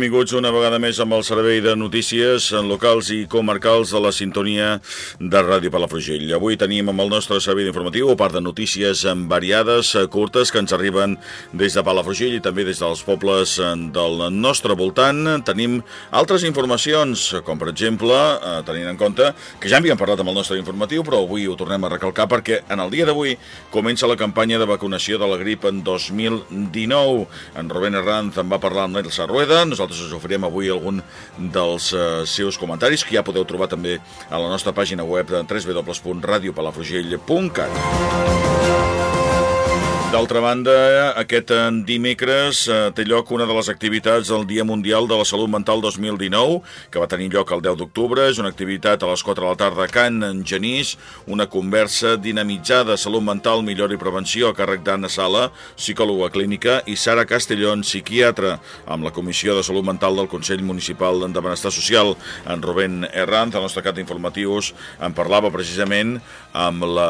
Benvinguts una vegada més amb el servei de notícies locals i comarcals de la sintonia de Ràdio Palafrugell. Avui tenim amb el nostre servei informatiu, a part de notícies variades, curtes, que ens arriben des de Palafrugell i també des dels pobles del nostre voltant. Tenim altres informacions, com per exemple, eh, tenint en compte que ja havíem parlat amb el nostre informatiu, però avui ho tornem a recalcar perquè en el dia d'avui comença la campanya de vacunació de la grip en 2019. En Rubén Herranz en va parlar amb Nelsa Rueda, nosaltres us oferim avui algun dels uh, seus comentaris que ja podeu trobar també a la nostra pàgina web www.radiopalafrugell.cat. D'altra banda, aquest dimecres eh, té lloc una de les activitats del Dia Mundial de la Salut Mental 2019, que va tenir lloc el 10 d'octubre. És una activitat a les 4 de la tarda a Can, en Genís, una conversa dinamitzada, salut mental, millora i prevenció, a càrrec d'Anna Sala, psicòloga clínica, i Sara Castellón, psiquiatra, amb la Comissió de Salut Mental del Consell Municipal de Benestar Social. En Rubén Herranz, el nostre cap d'informatius, en parlava precisament amb la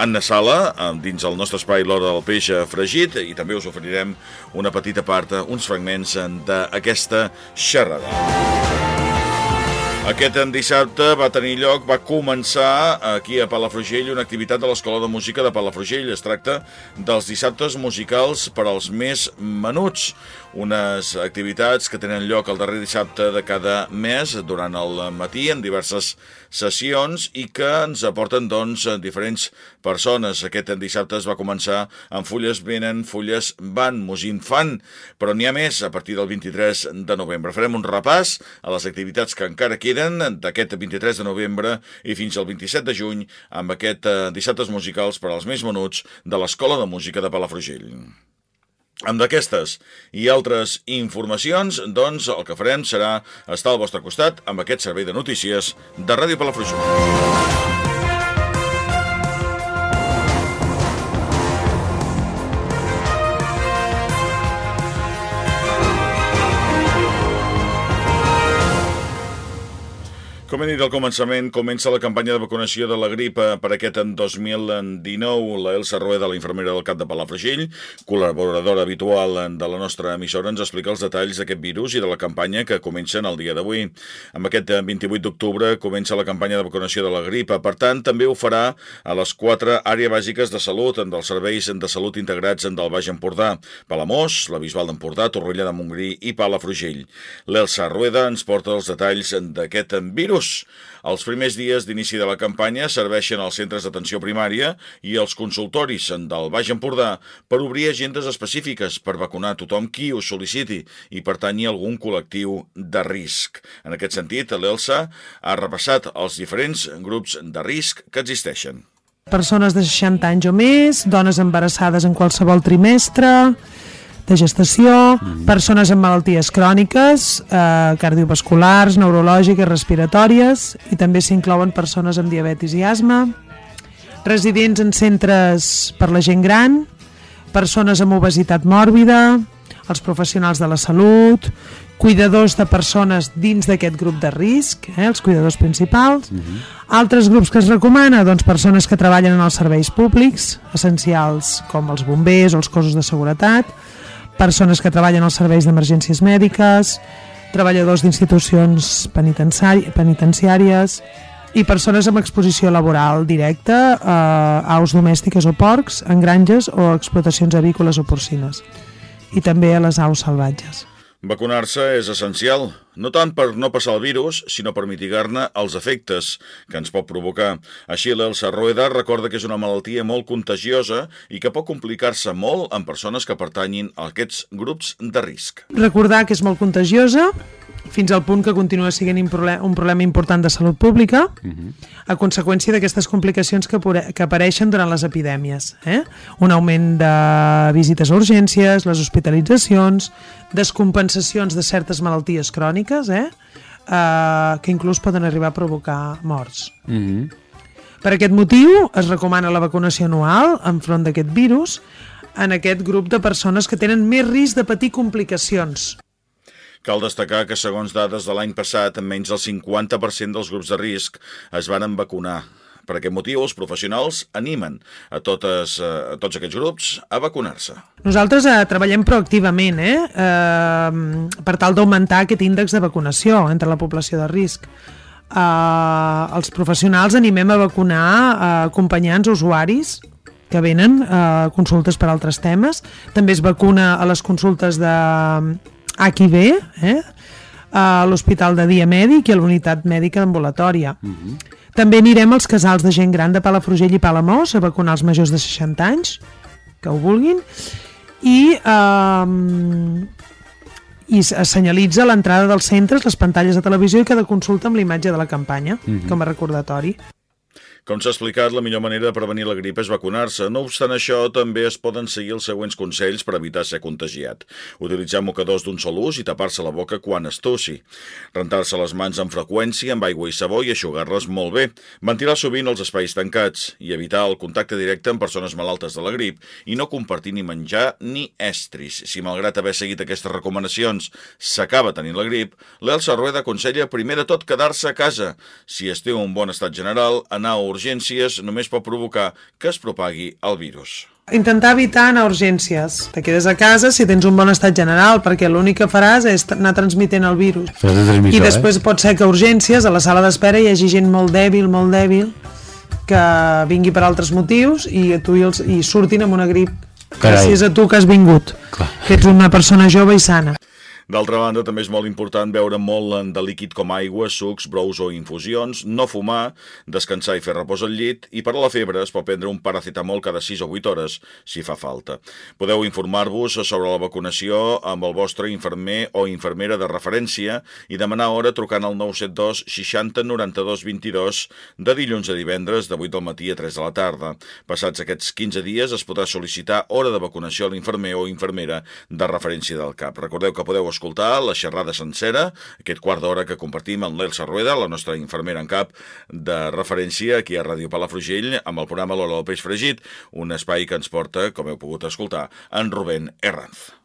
Anna Sala, dins el nostre espai L'Hora del Peix, peix fregit i també us oferirem una petita part, uns fragments d'aquesta xerrada. Aquest dissabte va tenir lloc, va començar aquí a Palafrugell una activitat de l'Escola de Música de Palafrugell. Es tracta dels dissabtes musicals per als més menuts. Unes activitats que tenen lloc el darrer dissabte de cada mes durant el matí en diverses sessions i que ens aporten doncs diferents persones. Aquest dissabte es va començar amb Fulles Venen, Fulles Van, Musint Fan, però n'hi ha més a partir del 23 de novembre. Farem un repàs a les activitats que encara queden queden d'aquest 23 de novembre i fins al 27 de juny amb aquest eh, dissabtes musicals per als més menuts de l'Escola de Música de Palafrugell. Amb d'aquestes i altres informacions, doncs el que farem serà estar al vostre costat amb aquest servei de notícies de Ràdio Palafrugell. Com he dit al començament, comença la campanya de vacunació de la grip per aquest en 2019. La Elsa Rueda, la infermera del CAP de Palafrugell, col·laboradora habitual de la nostra emissora, ens explica els detalls d'aquest virus i de la campanya que comença el dia d'avui. Amb aquest 28 d'octubre comença la campanya de vacunació de la grip. Per tant, també ho farà a les quatre àrees bàsiques de salut dels serveis de salut integrats del Baix Empordà, Palamós, la Bisbal d'Empordà, Torrella de Montgrí i Palafrugell. L'Elsa Rueda ens porta els detalls d'aquest virus virus. Els primers dies d'inici de la campanya serveixen als centres d'atenció primària i els consultoris del Baix Empordà per obrir agendes específiques per vacunar tothom qui ho sol·liciti i pertanyi a algun col·lectiu de risc. En aquest sentit, l'ELSA ha repassat els diferents grups de risc que existeixen. Persones de 60 anys o més, dones embarassades en qualsevol trimestre, de gestació, mm -hmm. persones amb malalties cròniques, eh, cardiovasculars, neurològiques, respiratòries, i també s'inclouen persones amb diabetis i asma, residents en centres per la gent gran, persones amb obesitat mòrbida, els professionals de la salut, cuidadors de persones dins d'aquest grup de risc, eh, els cuidadors principals. Uh mhm. -huh. Altres grups que es recomana, doncs persones que treballen en els serveis públics, essencials com els bombers o els cossos de seguretat, persones que treballen als serveis d'emergències mèdiques, treballadors d'institucions penitenciàries i persones amb exposició laboral directa a aus domèstiques o porcs, en granges o explotacions avícoles o porcines i també a les aus salvatges. Vacunar-se és essencial. no tant per no passar el virus, sinó per mitigar-ne els efectes que ens pot provocar. Així, l'Elsa Rueda recorda que és una malaltia molt contagiosa i que pot complicar-se molt en persones que pertanyin a aquests grups de risc. Recordar que és molt contagiosa, fins al punt que continua sent un problema, un problema important de salut pública uh -huh. a conseqüència d'aquestes complicacions que, que apareixen durant les epidèmies. Eh? Un augment de visites a urgències, les hospitalitzacions, descompensacions de certes malalties cròniques, eh? Uh, que inclús poden arribar a provocar morts. Uh -huh. Per aquest motiu, es recomana la vacunació anual enfront d'aquest virus en aquest grup de persones que tenen més risc de patir complicacions. Cal destacar que, segons dades de l'any passat, menys del 50% dels grups de risc es van vacunar. Per aquest motiu, els professionals animen a, totes, eh, a tots aquests grups a vacunar-se. Nosaltres eh, treballem proactivament eh, eh, per tal d'augmentar aquest índex de vacunació entre la població de risc. Eh, els professionals animem a vacunar eh, acompanyants usuaris que venen a eh, consultes per altres temes. També es vacuna a les consultes de HIV, eh? a l'Hospital de Dia Mèdic i a la Unitat Mèdica d'Ambulatòria. Uh mhm. -huh. També anirem als casals de gent gran de Palafrugell i Palamós a vacunar els majors de 60 anys, que ho vulguin, i, eh, i es senyalitza l'entrada dels centres, les pantalles de televisió i cada consulta amb l'imatge de la campanya, uh mhm. -huh. com a recordatori. Com s'ha explicat, la millor manera de prevenir la grip és vacunar-se. No obstant això, també es poden seguir els següents consells per evitar ser contagiat. Utilitzar mocadors d'un sol ús i tapar-se la boca quan es tossi. Rentar-se les mans amb freqüència amb aigua i sabó i aixugar-les molt bé. Ventilar sovint els espais tancats i evitar el contacte directe amb persones malaltes de la grip i no compartir ni menjar ni estris. Si malgrat haver seguit aquestes recomanacions s'acaba tenint la grip, l'Elsa Rueda aconsella primer de tot quedar-se a casa. Si es té un bon estat general, anar a urgències només pot provocar que es propagui el virus. Intentar evitar anar a urgències. Te quedes a casa si tens un bon estat general, perquè l'únic que faràs és anar transmitent el virus. I després eh? pot ser que a urgències, a la sala d'espera, hi hagi gent molt dèbil, molt dèbil, que vingui per altres motius i, tu i, els, i surtin amb una grip Carai. gràcies a tu que has vingut, Clar. que ets una persona jove i sana. D'altra banda, també és molt important beure molt de líquid com aigua, sucs, brous o infusions, no fumar, descansar i fer repòs al llit, i per a la febre es pot prendre un paracetamol cada 6 o 8 hores, si fa falta. Podeu informar-vos sobre la vacunació amb el vostre infermer o infermera de referència i demanar hora trucant al 972 60 92 22 de dilluns a divendres de 8 del matí a 3 de la tarda. Passats aquests 15 dies es podrà sol·licitar hora de vacunació a l'infermer o infermera de referència del CAP. Recordeu que podeu escoltar la xerrada sencera, aquest quart d'hora que compartim amb l'Elsa Rueda, la nostra infermera en cap de referència aquí a Ràdio Palafrugell, amb el programa del Peix Fregit, un espai que ens porta, com heu pogut escoltar, en Rubén Herranz.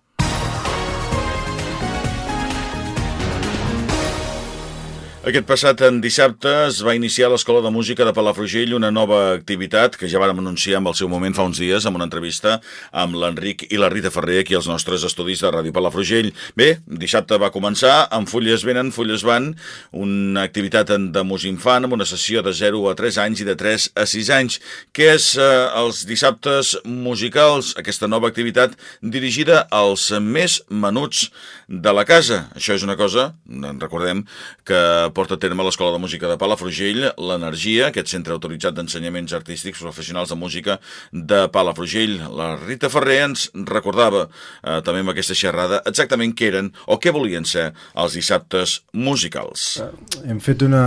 Aquest passat en dissabte es va iniciar l'Escola de Música de Palafrugell una nova activitat que ja vàrem anunciar amb el seu moment fa uns dies amb una entrevista amb l'Enric i la Rita Ferrer aquí als nostres estudis de Ràdio Palafrugell. Bé, dissabte va començar amb Fulles venen, Fulles van, una activitat de infant amb una sessió de 0 a 3 anys i de 3 a 6 anys, que és eh, els dissabtes musicals, aquesta nova activitat dirigida als més menuts de la casa. Això és una cosa, recordem, que porta a terme l'Escola de Música de Palafrugell, l'Energia, aquest centre autoritzat d'ensenyaments artístics professionals de música de Palafrugell. La Rita Ferrer ens recordava eh, també amb aquesta xerrada exactament què eren o què volien ser els dissabtes musicals. Eh, hem fet una...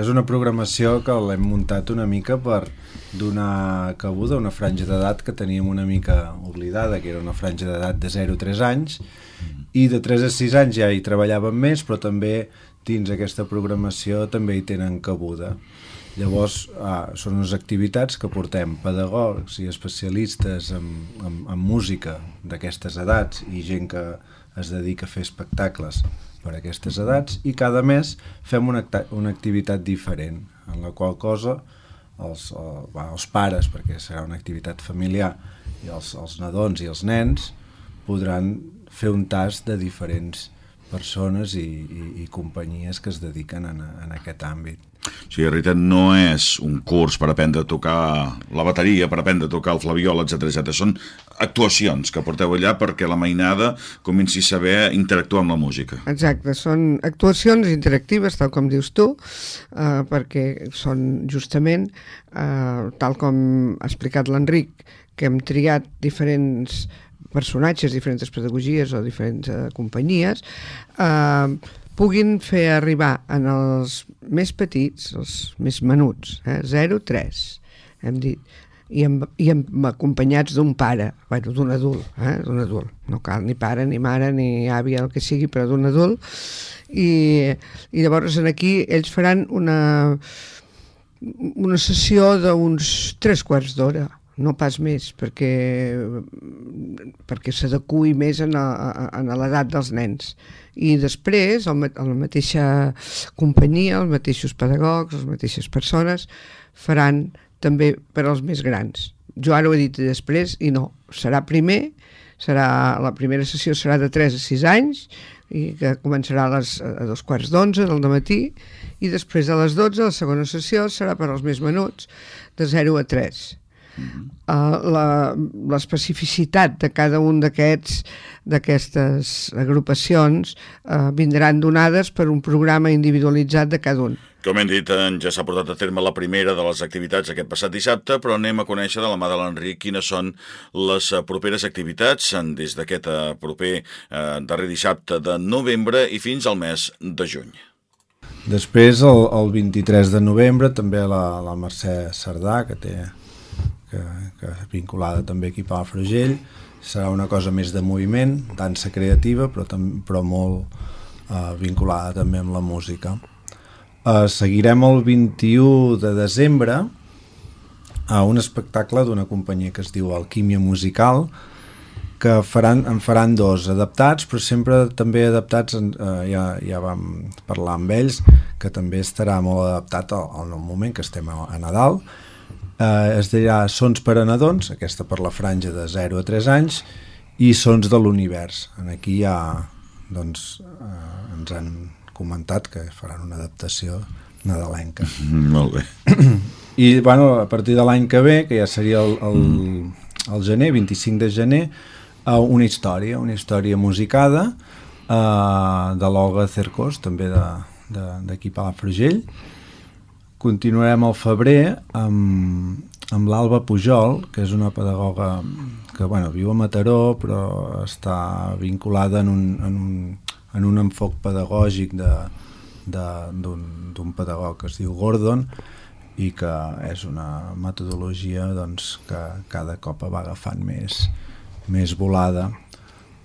és una programació que l'hem muntat una mica per donar cabuda a una franja d'edat que teníem una mica oblidada, que era una franja d'edat de 0 a 3 anys, i de 3 a 6 anys ja hi treballàvem més, però també dins aquesta programació també hi tenen cabuda. Llavors, ah, són unes activitats que portem pedagògics i especialistes en, en, en música d'aquestes edats i gent que es dedica a fer espectacles per a aquestes edats i cada mes fem una, una activitat diferent en la qual cosa els, el, els pares, perquè serà una activitat familiar, i els, els nadons i els nens podran fer un tast de diferents persones i, i, i companyies que es dediquen en, en aquest àmbit. O sigui, Rita, no és un curs per aprendre a tocar la bateria, per aprendre a tocar el flaviol, etc etc. Són actuacions que porteu allà perquè la mainada comenci a saber interactuar amb la música. Exacte, són actuacions interactives, tal com dius tu, eh, perquè són justament, eh, tal com ha explicat l'Enric, que hem triat diferents personatges, diferents pedagogies o diferents eh, companyies, eh, puguin fer arribar en els més petits, els més menuts, eh, 0-3, hem dit, i, amb, i amb acompanyats d'un pare, bueno, d'un adult, eh, d'un adult, no cal ni pare, ni mare, ni àvia, el que sigui, però d'un adult, i, i llavors aquí ells faran una, una sessió d'uns tres quarts d'hora, no pas més, perquè, perquè s'adequi més a, a, a l'edat dels nens. I després, el, la mateixa companyia, els mateixos pedagogs, les mateixes persones, faran també per als més grans. Jo ara ho he dit després i no, serà primer, serà, la primera sessió serà de 3 a 6 anys i que començarà a, les, a dos quarts d'onze del matí i després a les 12 la segona sessió serà per als més menuts de 0 a 3 Uh, l'especificitat de cada un d'aquests d'aquestes agrupacions uh, vindran donades per un programa individualitzat de cada un. Com hem dit, ja s'ha portat a terme la primera de les activitats aquest passat dissabte, però anem a conèixer de la mà de l'Enric quines són les eh, properes activitats des d'aquest eh, proper eh, darrer dissabte de novembre i fins al mes de juny. Després, el, el 23 de novembre, també la, la Mercè Cerdà, que té que, que vinculada també aquí a Palafrugell, serà una cosa més de moviment, dansa creativa, però, tam, però molt eh, vinculada també amb la música. Eh, seguirem el 21 de desembre a un espectacle d'una companyia que es diu Alquímia Musical, que faran, en faran dos adaptats, però sempre també adaptats, eh, ja, ja vam parlar amb ells, que també estarà molt adaptat al, al moment que estem a, a Nadal, eh, es dirà Sons per a nadons, aquesta per la franja de 0 a 3 anys, i Sons de l'univers. En aquí ja doncs, eh, ens han comentat que faran una adaptació nadalenca. Mm, molt bé. I bueno, a partir de l'any que ve, que ja seria el, el, mm. el gener, 25 de gener, eh, una història, una història musicada eh, de l'Olga Cercós, també d'aquí a Palafrugell, Continuarem al febrer amb, amb l'Alba Pujol, que és una pedagoga que bueno, viu a Mataró però està vinculada en un, en un, en un enfoc pedagògic d'un pedagog que es diu Gordon i que és una metodologia doncs, que cada cop va agafant més, més volada.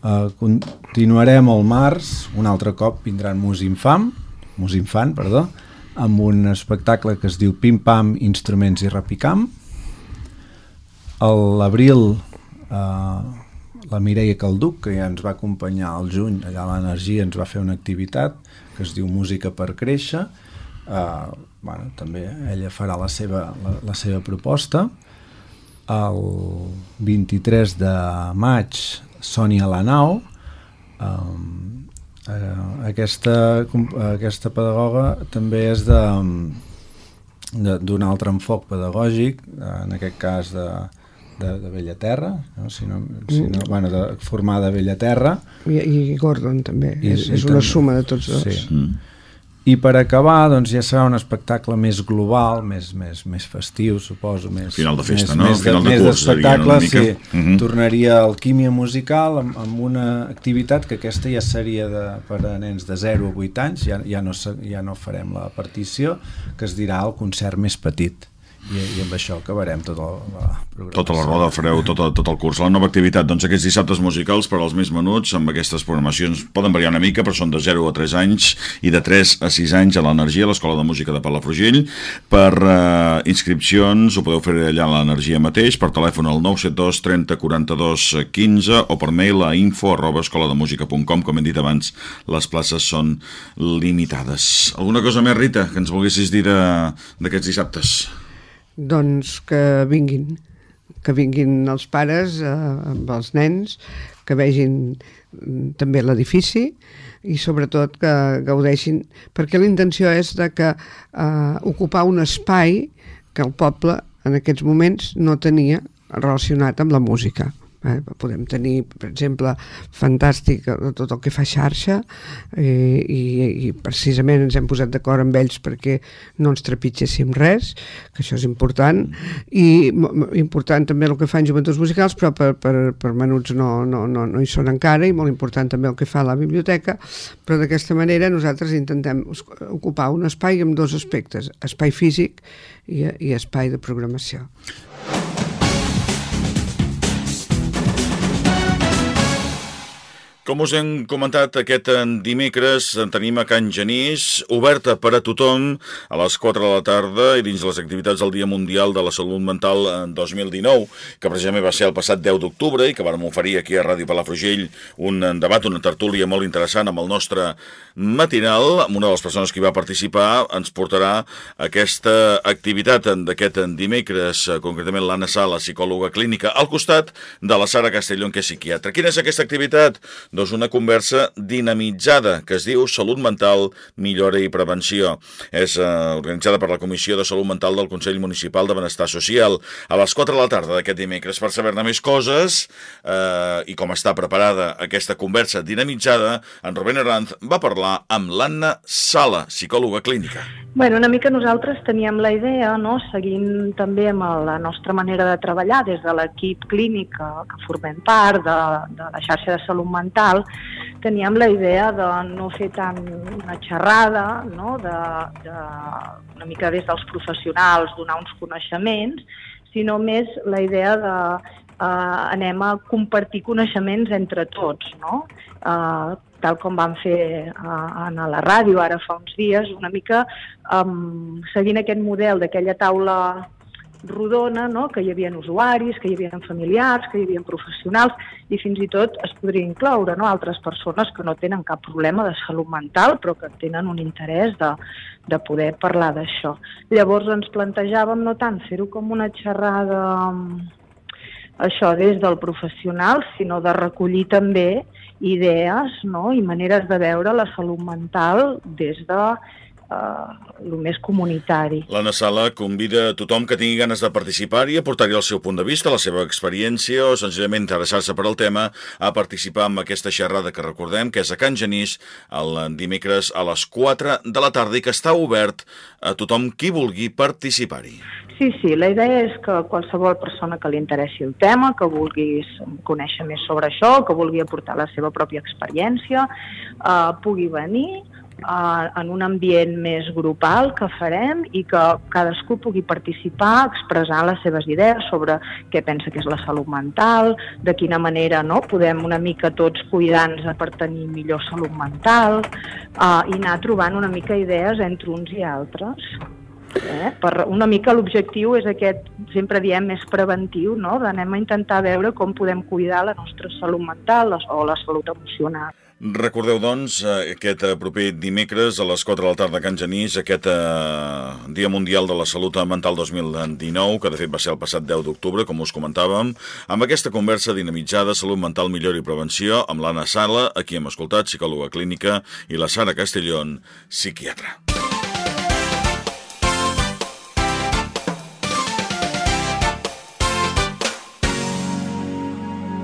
Uh, continuarem al març, un altre cop vindran Musinfam, Musinfant, perdó, amb un espectacle que es diu Pim Pam, Instruments i Rapicam. A l'abril eh, la Mireia Calduc, que ja ens va acompanyar al juny, allà a l'Energia ens va fer una activitat que es diu Música per créixer. Eh, bueno, també ella farà la seva, la, la seva proposta. El 23 de maig, Sònia Lanau, Eh, aquesta, aquesta pedagoga també és de d'un altre enfoc pedagògic, en aquest cas de, de, de Bellaterra, no? Si no, si no, bueno, de, formada a Bellaterra. I, I Gordon també, I, és, és una també. suma de tots dos. Sí. Mm. I per acabar, doncs ja serà un espectacle més global, més, més, més festiu, suposo. Més, Final de festa, més, no? Més, Final de, de més curs, d'espectacle, sí. Uh -huh. Tornaria al químia musical amb, amb una activitat que aquesta ja seria de, per a nens de 0 a 8 anys, ja, ja, no, ja no farem la partició, que es dirà el concert més petit i, i amb això acabarem tota la, la Tota la roda, fareu tot, tot el curs. La nova activitat, doncs aquests dissabtes musicals per als més menuts, amb aquestes programacions poden variar una mica, però són de 0 a 3 anys i de 3 a 6 anys a l'Energia, a l'Escola de Música de Palafrugell. Per uh, inscripcions ho podeu fer allà a l'Energia mateix, per telèfon al 972 30 42 15 o per mail a info arroba escolademusica.com com hem dit abans, les places són limitades. Alguna cosa més, Rita, que ens volguessis dir d'aquests dissabtes? Doncs que vinguin, que vinguin els pares eh, amb els nens, que vegin mm, també l'edifici, i sobretot que gaudeixin, perquè la intenció és de que eh, ocupar un espai que el poble en aquests moments no tenia relacionat amb la música. Eh, podem tenir, per exemple, fantàstic tot el que fa xarxa eh, i, i precisament ens hem posat d'acord amb ells perquè no ens trepitgéssim res, que això és important, i important també el que fan joventuts musicals, però per, per, per menuts no, no, no, no hi són encara, i molt important també el que fa la biblioteca, però d'aquesta manera nosaltres intentem ocupar un espai amb dos aspectes, espai físic i, i espai de programació. Com us hem comentat, aquest dimecres tenim a Can Genís, oberta per a tothom a les 4 de la tarda i dins les activitats del Dia Mundial de la Salut Mental en 2019, que precisament va ser el passat 10 d'octubre i que vam oferir aquí a Ràdio Palafrugell un debat, una tertúlia molt interessant amb el nostre matinal. Amb una de les persones que hi va participar ens portarà aquesta activitat d'aquest dimecres, concretament l'Anna Sala, psicòloga clínica, al costat de la Sara Castellón, que és psiquiatra. Quina és aquesta activitat? Doncs una conversa dinamitzada que es diu Salut Mental, Millora i Prevenció. És eh, organitzada per la Comissió de Salut Mental del Consell Municipal de Benestar Social a les 4 de la tarda d'aquest dimecres. Per saber-ne més coses eh, i com està preparada aquesta conversa dinamitzada, en Rubén Arranz va parlar amb l'Anna Sala, psicòloga clínica. Bueno, una mica nosaltres teníem la idea, no, seguint també amb la nostra manera de treballar des de l'equip clínic que, que formem part de, de la xarxa de salut mental, teníem la idea de no fer tant una xerrada, no, de, de, una mica des dels professionals donar uns coneixements, sinó més la idea de eh, anem a compartir coneixements entre tots, no? Eh, tal com vam fer a, a la ràdio ara fa uns dies, una mica um, seguint aquest model d'aquella taula rodona, no? que hi havia usuaris, que hi havia familiars, que hi havia professionals i fins i tot es podria incloure no? altres persones que no tenen cap problema de salut mental però que tenen un interès de, de poder parlar d'això. Llavors ens plantejàvem no tant fer-ho com una xerrada això des del professional, sinó de recollir també idees no? i maneres de veure la salut mental des de el més comunitari. L'Anna Sala convida a tothom que tingui ganes de participar i aportar-hi el seu punt de vista, la seva experiència o senzillament interessar-se per al tema a participar en aquesta xerrada que recordem que és a Can Genís el dimecres a les 4 de la tarda i que està obert a tothom qui vulgui participar-hi. Sí, sí, la idea és que qualsevol persona que li interessi el tema, que vulgui conèixer més sobre això, que vulgui aportar la seva pròpia experiència, eh, pugui venir, eh, en un ambient més grupal que farem i que cadascú pugui participar expressant les seves idees sobre què pensa que és la salut mental, de quina manera no podem una mica tots cuidar-nos per tenir millor salut mental eh, i anar trobant una mica idees entre uns i altres. Eh? Per una mica l'objectiu és aquest, sempre diem, més preventiu, no? d'anem a intentar veure com podem cuidar la nostra salut mental o la salut emocional. Recordeu, doncs, eh, aquest eh, proper dimecres a les 4 de la tarda a Can Genís, aquest eh, Dia Mundial de la Salut Mental 2019, que de fet va ser el passat 10 d'octubre, com us comentàvem, amb aquesta conversa dinamitzada Salut Mental, Millor i Prevenció, amb l'Anna Sala, aquí hem escoltat, psicòloga clínica, i la Sara Castellón, psiquiatra.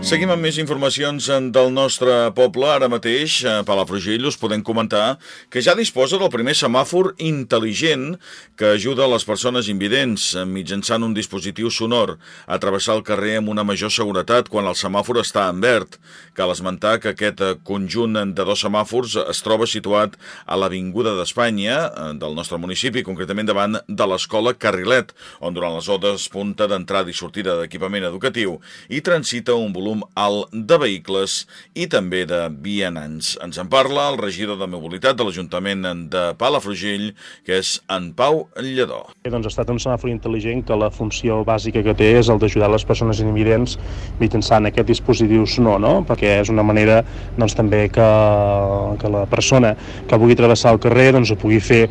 Seguim amb més informacions del nostre poble. Ara mateix, a Palafrugell, us podem comentar que ja disposa del primer semàfor intel·ligent que ajuda a les persones invidents mitjançant un dispositiu sonor a travessar el carrer amb una major seguretat quan el semàfor està en verd. Cal esmentar que aquest conjunt de dos semàfors es troba situat a l'Avinguda d'Espanya del nostre municipi, concretament davant de l'escola Carrilet, on durant les hores punta d'entrada i sortida d'equipament educatiu i transita un volum volum alt de vehicles i també de vianants. Ens en parla el regidor de mobilitat de l'Ajuntament de Palafrugell, que és en Pau Lledó. Doncs ha estat un semàfor intel·ligent que la funció bàsica que té és el d'ajudar les persones invidents mitjançant aquest dispositiu sonor, no? perquè és una manera doncs, també que, que la persona que vulgui travessar el carrer doncs, ho pugui fer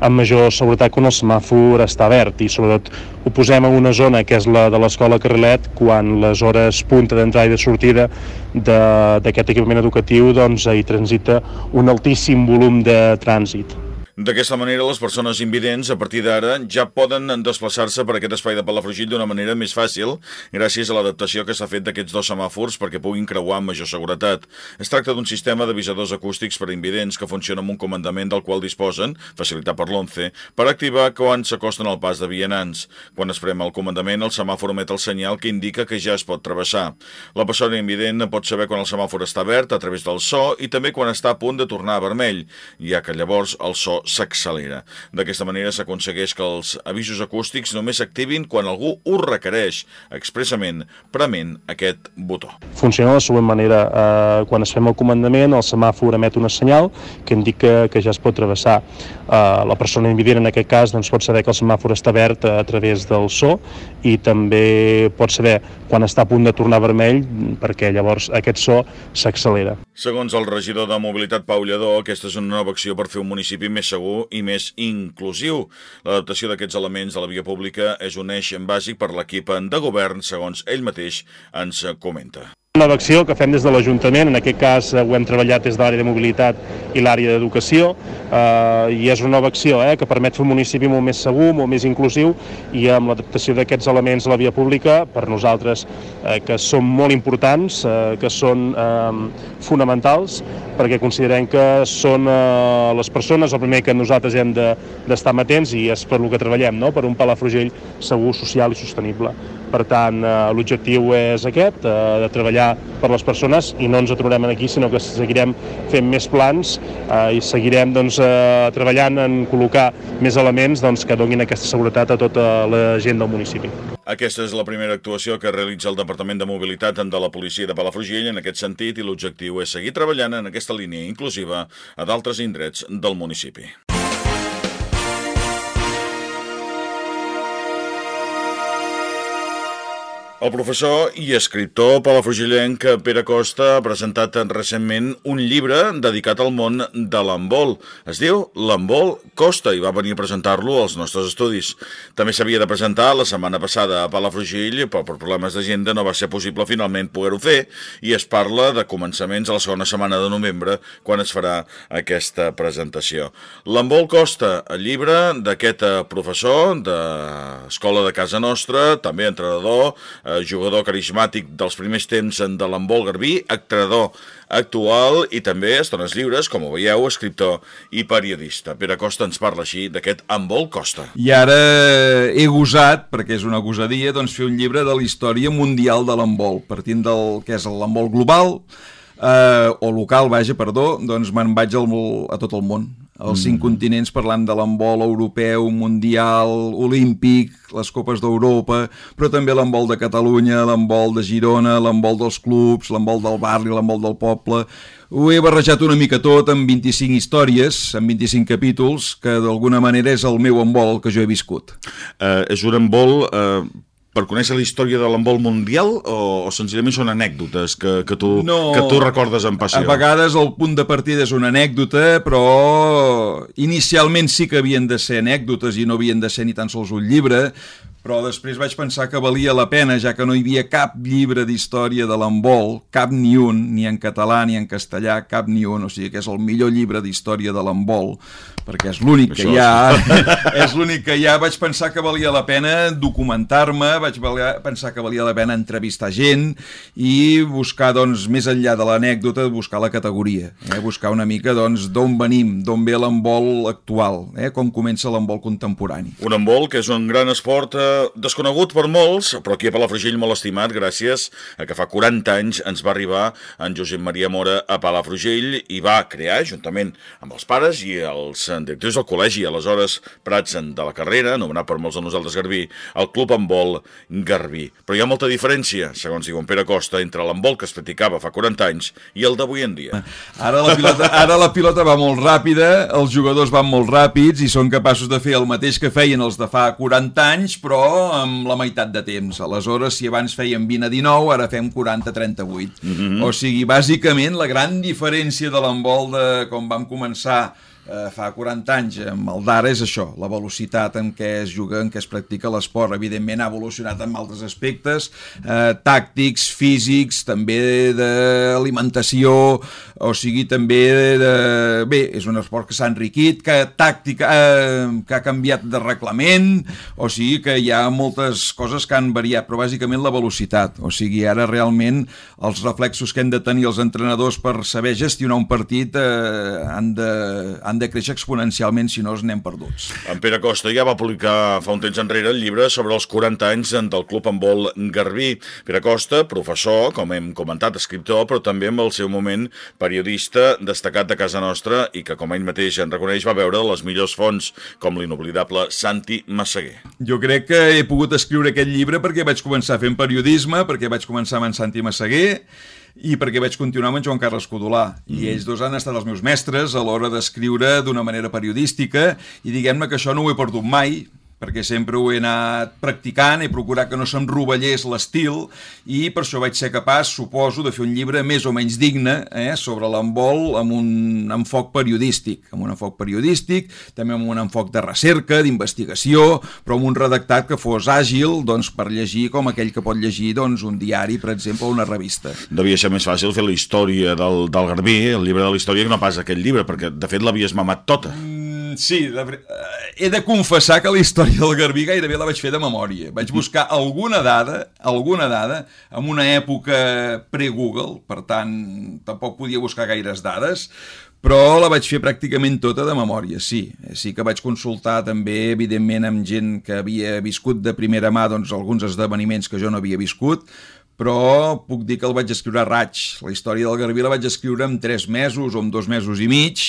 amb major seguretat quan el semàfor està verd i sobretot ho posem en una zona que és la de l'escola Carrilet quan les hores punta d'entrada i de sortida d'aquest equipament educatiu doncs, hi transita un altíssim volum de trànsit. D'aquesta manera, les persones invidents, a partir d'ara, ja poden desplaçar-se per aquest espai de Palafrugell d'una manera més fàcil, gràcies a l'adaptació que s'ha fet d'aquests dos semàfors perquè puguin creuar amb major seguretat. Es tracta d'un sistema d'avisadors acústics per a invidents que funciona amb un comandament del qual disposen, facilitat per l'11, per activar quan s'acosten al pas de vianants. Quan es prema el comandament, el semàfor emet el senyal que indica que ja es pot travessar. La persona invident pot saber quan el semàfor està verd a través del so i també quan està a punt de tornar a vermell, ja que llavors el so s'accelera. D'aquesta manera s'aconsegueix que els avisos acústics només s'activin quan algú ho requereix, expressament prement aquest botó. Funciona de la següent manera. Eh, quan es fem el comandament, el semàfor emet una senyal que indica que ja es pot travessar. Eh, la persona invident, en aquest cas, doncs, pot saber que el semàfor està verd a través del so i també pot saber quan està a punt de tornar vermell perquè llavors aquest so s'accelera. Segons el regidor de Mobilitat Pau Lledó, aquesta és una nova acció per fer un municipi més segur i més inclusiu. L'adaptació d'aquests elements de la via pública és un eix bàsic per l'equip de govern, segons ell mateix ens comenta. Una acció que fem des de l'Ajuntament, en aquest cas eh, ho hem treballat des de l'àrea de mobilitat i l'àrea d'educació, eh, i és una nova acció eh, que permet fer un municipi molt més segur, molt més inclusiu, i amb l'adaptació d'aquests elements a la via pública, per nosaltres, eh, que són molt importants, eh, que són eh, fonamentals, perquè considerem que són eh, les persones el primer que nosaltres hem d'estar de, matents i és per lo que treballem, no? per un Palafrugell segur, social i sostenible. Per tant, eh, l'objectiu és aquest, eh, de treballar per les persones i no ens aturarem aquí, sinó que seguirem fent més plans eh, i seguirem doncs, eh, treballant en col·locar més elements doncs, que donin aquesta seguretat a tota la gent del municipi. Aquesta és la primera actuació que realitza el Departament de Mobilitat de la policia de Palafrugell en aquest sentit i l'objectiu és seguir treballant en aquesta línia inclusiva a d'altres indrets del municipi. El professor i escriptor palafrugellenc Pere Costa ha presentat recentment un llibre dedicat al món de l'embol. Es diu L'embol Costa i va venir a presentar-lo als nostres estudis. També s'havia de presentar la setmana passada a Palafrugell, però per problemes d'agenda no va ser possible finalment poder-ho fer i es parla de començaments a la segona setmana de novembre quan es farà aquesta presentació. L'embol Costa, el llibre d'aquest professor d'Escola de Casa Nostra, també entrenador, eh, jugador carismàtic dels primers temps de l'embol garbí, actrador actual i també estones lliures, com ho veieu, escriptor i periodista. Pere Costa ens parla així d'aquest embol Costa. I ara he gosat, perquè és una gosadia, doncs fer un llibre de la història mundial de l'embol, partint del que és l'embol global, eh, o local, vaja, perdó, doncs me'n vaig al, a tot el món els mm. cinc continents parlant de l'embol europeu, mundial, olímpic, les copes d'Europa, però també l'embol de Catalunya, l'embol de Girona, l'embol dels clubs, l'embol del barri, l'embol del poble... Ho he barrejat una mica tot amb 25 històries, amb 25 capítols, que d'alguna manera és el meu embol que jo he viscut. Uh, és un embol... Uh per conèixer la història de l'embol mundial o, o senzillament són anècdotes que, que, tu, no, que tu recordes amb passió? A vegades el punt de partida és una anècdota, però inicialment sí que havien de ser anècdotes i no havien de ser ni tan sols un llibre, però després vaig pensar que valia la pena, ja que no hi havia cap llibre d'història de l'embol, cap ni un, ni en català ni en castellà, cap ni un, o sigui que és el millor llibre d'història de l'embol, perquè és l'únic que hi ha, és l'únic que hi ha, vaig pensar que valia la pena documentar-me, vaig pensar que valia la pena entrevistar gent i buscar, doncs, més enllà de l'anècdota, buscar la categoria, eh? buscar una mica, doncs, d'on venim, d'on ve l'embol actual, eh? com comença l'embol contemporani. Un embol que és un gran esport eh, desconegut per molts, però aquí a Palafrugell molt estimat, gràcies a que fa 40 anys ens va arribar en Josep Maria Mora a Palafrugell i va crear, juntament amb els pares i els directors del col·legi, aleshores Prats de la carrera, anomenat per molts de nosaltres Garbí, el Club Handbol Garbí. Però hi ha molta diferència, segons diu en Pere Costa, entre l'handbol que es practicava fa 40 anys i el d'avui en dia. Ara la, pilota, ara la pilota va molt ràpida, els jugadors van molt ràpids i són capaços de fer el mateix que feien els de fa 40 anys, però amb la meitat de temps. Aleshores, si abans fèiem 20 a 19, ara fem 40 a 38. Mm -hmm. O sigui, bàsicament, la gran diferència de l'embol de com vam començar eh, fa 40 anys. Amb el d'ara és això, la velocitat en què es juga, en què es practica l'esport. Evidentment ha evolucionat en altres aspectes, eh, tàctics, físics, també d'alimentació, o sigui, també de... Bé, és un esport que s'ha enriquit, que tàctica, eh, que ha canviat de reglament, o sigui que hi ha moltes coses que han variat, però bàsicament la velocitat. O sigui, ara realment els reflexos que hem de tenir els entrenadors per saber gestionar un partit eh, han, de, han de créixer exponencialment, si no els anem perduts. En Pere Costa ja va publicar fa un temps enrere el llibre sobre els 40 anys del Club Handbol Garbí. Pere Costa, professor, com hem comentat, escriptor, però també en el seu moment periodista destacat de casa nostra i que, com ell mateix en reconeix, va veure les millors fonts, com l'inoblidable Santi Massaguer. Jo crec que he pogut escriure aquest llibre perquè vaig començar fent periodisme, perquè vaig començar amb en Santi Massaguer, i perquè vaig continuar amb en Joan Carles Codolà. I mm. ells dos han estat els meus mestres a l'hora d'escriure d'una manera periodística. I diguem-ne que això no ho he perdut mai perquè sempre ho he anat practicant, he procurat que no se'm rovellés l'estil i per això vaig ser capaç, suposo, de fer un llibre més o menys digne eh, sobre l'embol amb un enfoc periodístic, amb un enfoc periodístic, també amb un enfoc de recerca, d'investigació, però amb un redactat que fos àgil doncs, per llegir com aquell que pot llegir doncs, un diari, per exemple, o una revista. Devia ser més fàcil fer la història del, del Garbí, el llibre de la història, que no pas aquell llibre, perquè de fet l'havies mamat tota. Mm, sí, de, eh, he de confessar que la història del Garbí gairebé la vaig fer de memòria. Vaig buscar alguna dada, alguna dada, en una època pre-Google, per tant, tampoc podia buscar gaires dades, però la vaig fer pràcticament tota de memòria, sí. Sí que vaig consultar també, evidentment, amb gent que havia viscut de primera mà doncs, alguns esdeveniments que jo no havia viscut, però puc dir que el vaig escriure a raig. La història del Garbí la vaig escriure en tres mesos o en dos mesos i mig,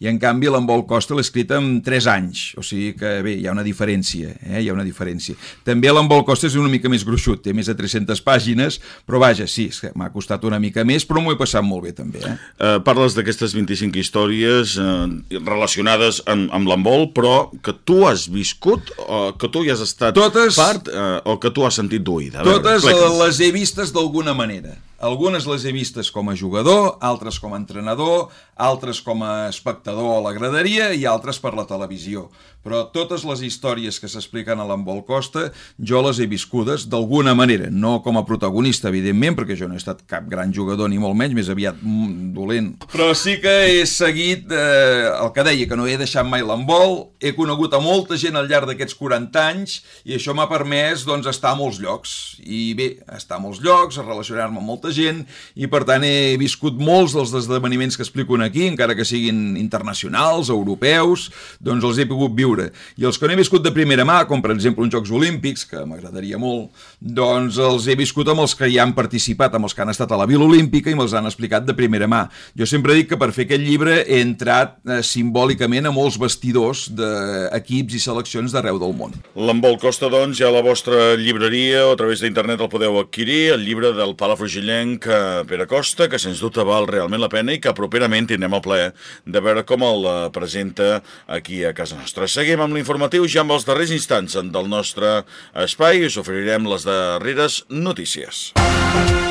i en canvi l'Envol Costa l'he escrit en 3 anys, o sigui que bé, hi ha una diferència, eh? hi ha una diferència. També l'Envol Costa és una mica més gruixut, té més de 300 pàgines, però vaja, sí, m'ha costat una mica més, però m'ho he passat molt bé també. Eh? Uh, parles d'aquestes 25 històries uh, relacionades amb, amb l'embol, però que tu has viscut, o que tu hi has estat totes, part, uh, o que tu has sentit d'oïda. Totes veure, les he vistes d'alguna manera. Algunes les he vistes com a jugador, altres com a entrenador, altres com a espectador a la graderia i altres per la televisió. Però totes les històries que s'expliquen a l'Embol Costa jo les he viscudes d'alguna manera, no com a protagonista, evidentment, perquè jo no he estat cap gran jugador ni molt menys, més aviat mm, dolent. Però sí que he seguit eh, el que deia, que no he deixat mai l'embol, he conegut a molta gent al llarg d'aquests 40 anys i això m'ha permès doncs, estar a molts llocs. I bé, estar a molts llocs, relacionar-me amb molta gent i per tant he viscut molts dels esdeveniments que explico aquí, encara que siguin internacionals, europeus, doncs els he pogut viure. I els que no he viscut de primera mà, com per exemple uns Jocs Olímpics, que m'agradaria molt, doncs els he viscut amb els que hi han participat, amb els que han estat a la Vila Olímpica i me'ls han explicat de primera mà. Jo sempre dic que per fer aquest llibre he entrat eh, simbòlicament a molts vestidors d'equips i seleccions d'arreu del món. L'Embol Costa, doncs, ja a la vostra llibreria o a través d'internet el podeu adquirir, el llibre del Palafrugillenc canadenc Pere Costa, que sens dubte val realment la pena i que properament tindrem el plaer de veure com el eh, presenta aquí a casa nostra. Seguim amb l'informatiu ja amb els darrers instants del nostre espai i us oferirem les darreres notícies. Música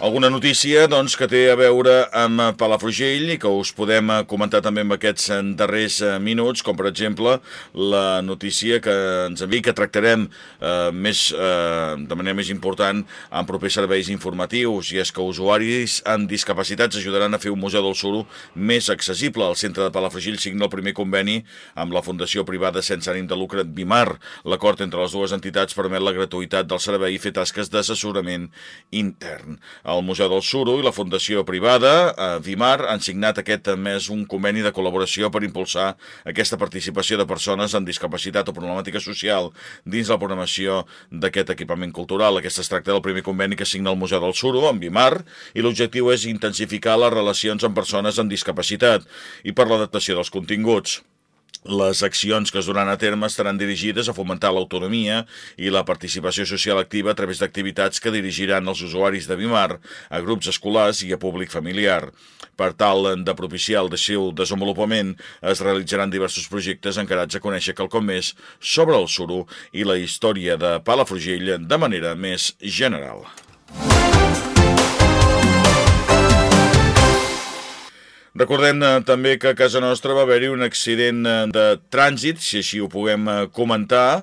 alguna notícia doncs, que té a veure amb Palafrugell i que us podem comentar també amb aquests darrers eh, minuts, com per exemple la notícia que ens envia que tractarem eh, més, eh, de manera més important en propers serveis informatius i és que usuaris amb discapacitats ajudaran a fer un museu del suro més accessible. El centre de Palafrugell signa el primer conveni amb la Fundació Privada sense ànim de lucre Bimar. L'acord entre les dues entitats permet la gratuïtat del servei i fer tasques d'assessorament intern. El Museu del Suro i la Fundació Privada, eh, Vimar, han signat aquest mes un conveni de col·laboració per impulsar aquesta participació de persones amb discapacitat o problemàtica social dins la programació d'aquest equipament cultural. Aquest es tracta del primer conveni que signa el Museu del Suro amb Vimar i l'objectiu és intensificar les relacions amb persones amb discapacitat i per l'adaptació dels continguts. Les accions que es duran a terme estaran dirigides a fomentar l'autonomia i la participació social activa a través d'activitats que dirigiran els usuaris de Bimar a grups escolars i a públic familiar. Per tal de propiciar el seu desenvolupament, es realitzaran diversos projectes encarats a conèixer quelcom més sobre el suro i la història de Palafrugell de manera més general. Recordem eh, també que a casa nostra va haver-hi un accident eh, de trànsit, si així ho puguem eh, comentar,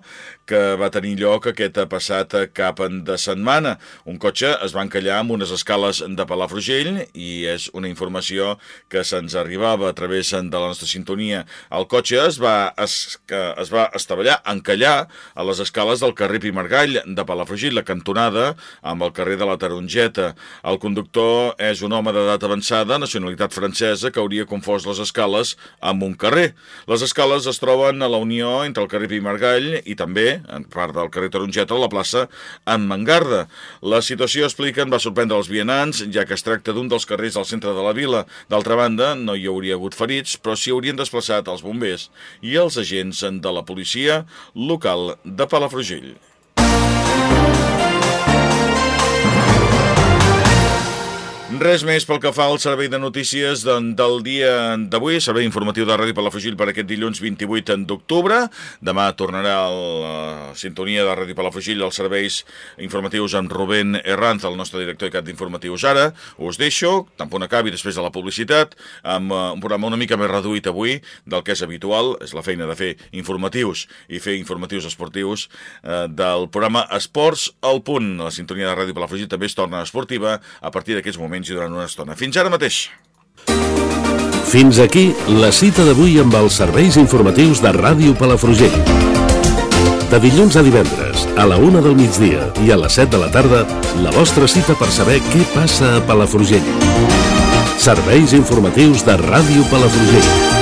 que va tenir lloc aquest passat cap de setmana. Un cotxe es va encallar amb unes escales de Palafrugell i és una informació que se'ns arribava a través de la nostra sintonia. El cotxe es va, es, es va estavellar, encallar a les escales del carrer Pimargall de Palafrugell, la cantonada amb el carrer de la Tarongeta. El conductor és un home d'edat avançada, nacionalitat francesa, que hauria confós les escales amb un carrer. Les escales es troben a la unió entre el carrer Pimargall i també, en part del carrer Tarongeta, la plaça en Mangarda. La situació, expliquen, va sorprendre els vianants, ja que es tracta d'un dels carrers del centre de la vila. D'altra banda, no hi hauria hagut ferits, però s'hi haurien desplaçat els bombers i els agents de la policia local de Palafrugell. Res més pel que fa al servei de notícies de, del dia d'avui, servei informatiu de Ràdio Palafrugell per aquest dilluns 28 d'octubre. Demà tornarà a la sintonia de Ràdio Palafrugell els serveis informatius amb Rubén Herranz, el nostre director i cap d'informatius ara. Us deixo, punt acabi després de la publicitat, amb uh, un programa una mica més reduït avui del que és habitual, és la feina de fer informatius i fer informatius esportius uh, del programa Esports al punt. La sintonia de Ràdio Palafrugell també es torna esportiva a partir d'aquests moments i durant una estona. Fins ara mateix. Fins aquí la cita d'avui amb els serveis informatius de Ràdio Palafrugell. De dilluns a divendres, a la una del migdia i a les 7 de la tarda, la vostra cita per saber què passa a Palafrugell. Serveis informatius de Ràdio Palafrugell.